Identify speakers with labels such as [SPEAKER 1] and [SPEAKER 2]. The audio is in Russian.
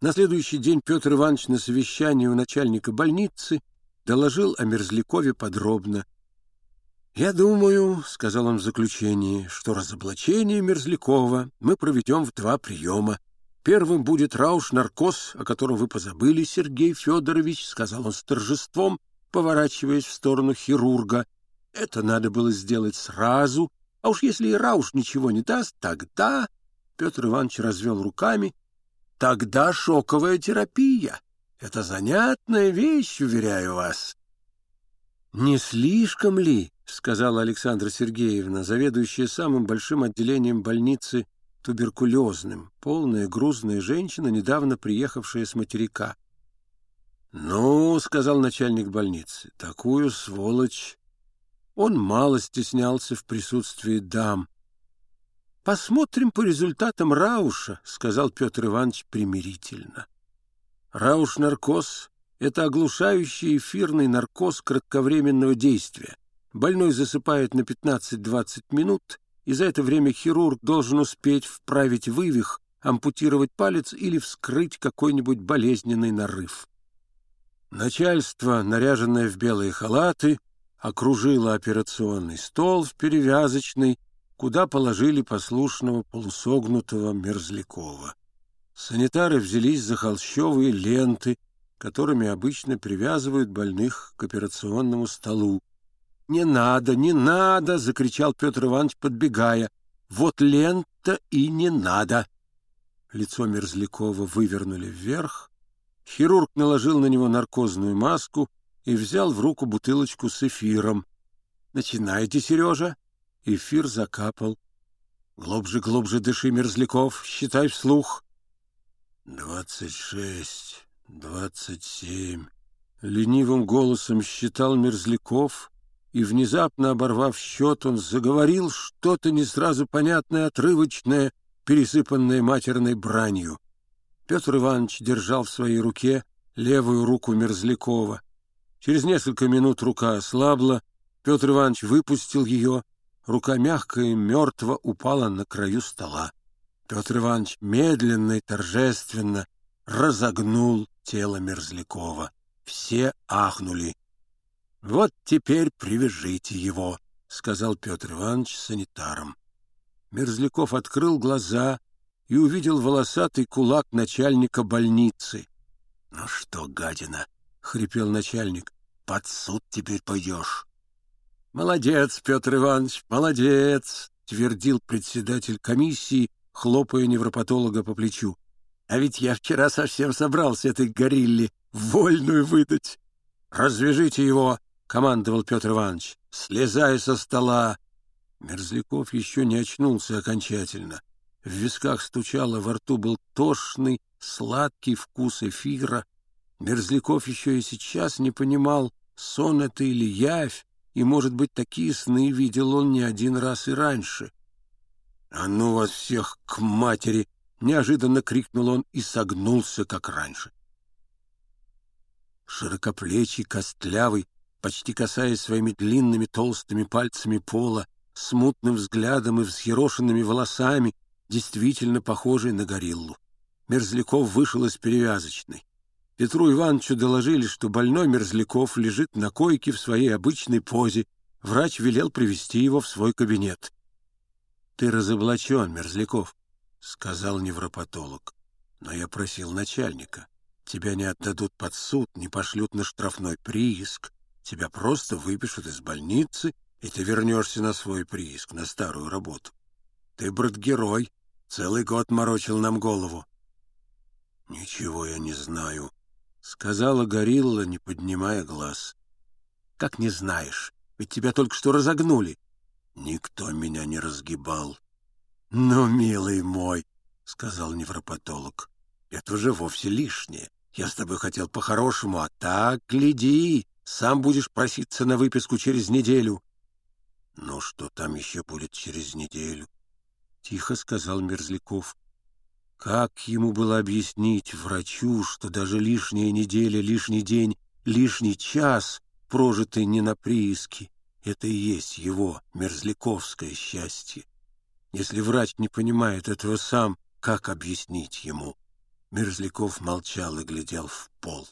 [SPEAKER 1] На следующий день Петр Иванович на совещании у начальника больницы доложил о Мерзлякове подробно. «Я думаю, — сказал он в заключении, — что разоблачение Мерзлякова мы проведем в два приема. Первым будет рауш-наркоз, о котором вы позабыли, Сергей Федорович, — сказал он с торжеством, поворачиваясь в сторону хирурга. Это надо было сделать сразу, а уж если и рауш ничего не даст, тогда... Петр Иванович развел руками Тогда шоковая терапия. Это занятная вещь, уверяю вас. — Не слишком ли, — сказала Александра Сергеевна, заведующая самым большим отделением больницы туберкулезным, полная грузная женщина, недавно приехавшая с материка. — Ну, — сказал начальник больницы, — такую сволочь. Он мало стеснялся в присутствии дам. «Посмотрим по результатам Рауша», — сказал Петр Иванович примирительно. Рауш-наркоз — это оглушающий эфирный наркоз кратковременного действия. Больной засыпает на 15-20 минут, и за это время хирург должен успеть вправить вывих, ампутировать палец или вскрыть какой-нибудь болезненный нарыв. Начальство, наряженное в белые халаты, окружило операционный стол в перевязочной, куда положили послушного полусогнутого Мерзлякова. Санитары взялись за холщовые ленты, которыми обычно привязывают больных к операционному столу. «Не надо, не надо!» — закричал Петр Иванович, подбегая. «Вот лента и не надо!» Лицо Мерзлякова вывернули вверх. Хирург наложил на него наркозную маску и взял в руку бутылочку с эфиром. «Начинайте, Сережа!» Эфир закапал. Глубже, глубже дыши, Мерзляков, считай вслух. Двадцать шесть, двадцать семь. Ленивым голосом считал Мерзляков, и, внезапно оборвав счет, он заговорил что-то не сразу понятное, отрывочное, пересыпанное матерной бранью. Петр Иванович держал в своей руке левую руку Мерзлякова. Через несколько минут рука ослабла, Петр Иванович выпустил ее — Рука мягкая и мертво упала на краю стола. Петр Иванович медленно и торжественно разогнул тело Мерзлякова. Все ахнули. — Вот теперь привяжите его, — сказал Петр Иванович санитаром. Мерзляков открыл глаза и увидел волосатый кулак начальника больницы. — Ну что, гадина, — хрипел начальник, — под суд теперь пойдешь. «Молодец, Петр Иванович, молодец!» — твердил председатель комиссии, хлопая невропатолога по плечу. «А ведь я вчера совсем собрался этой горилле вольную выдать!» «Развяжите его!» — командовал Петр Иванович, слезая со стола. Мерзляков еще не очнулся окончательно. В висках стучало, во рту был тошный, сладкий вкус эфира. Мерзляков еще и сейчас не понимал, сон это или явь, и, может быть, такие сны видел он не один раз и раньше. «А ну вас всех к матери!» — неожиданно крикнул он и согнулся, как раньше. Широкоплечий, костлявый, почти касаясь своими длинными толстыми пальцами пола, смутным взглядом и взъерошенными волосами, действительно похожий на гориллу. Мерзляков вышел из перевязочной. Петру Ивановичу доложили, что больной Мерзляков лежит на койке в своей обычной позе. Врач велел привести его в свой кабинет. — Ты разоблачен, Мерзляков, — сказал невропатолог. — Но я просил начальника. Тебя не отдадут под суд, не пошлют на штрафной прииск. Тебя просто выпишут из больницы, и ты вернешься на свой прииск, на старую работу. Ты, брат, герой. Целый год морочил нам голову. — Ничего я не знаю, — сказала горилла, не поднимая глаз. — Как не знаешь? Ведь тебя только что разогнули. — Никто меня не разгибал. — Ну, милый мой, — сказал невропатолог, — это уже вовсе лишнее. Я с тобой хотел по-хорошему, а так, гляди, сам будешь проситься на выписку через неделю. — Ну, что там еще будет через неделю? — тихо сказал Мерзляков. Как ему было объяснить врачу, что даже лишняя неделя, лишний день, лишний час, прожитый не на прииске, это и есть его мерзляковское счастье? Если врач не понимает этого сам, как объяснить ему? Мерзляков молчал и глядел в пол.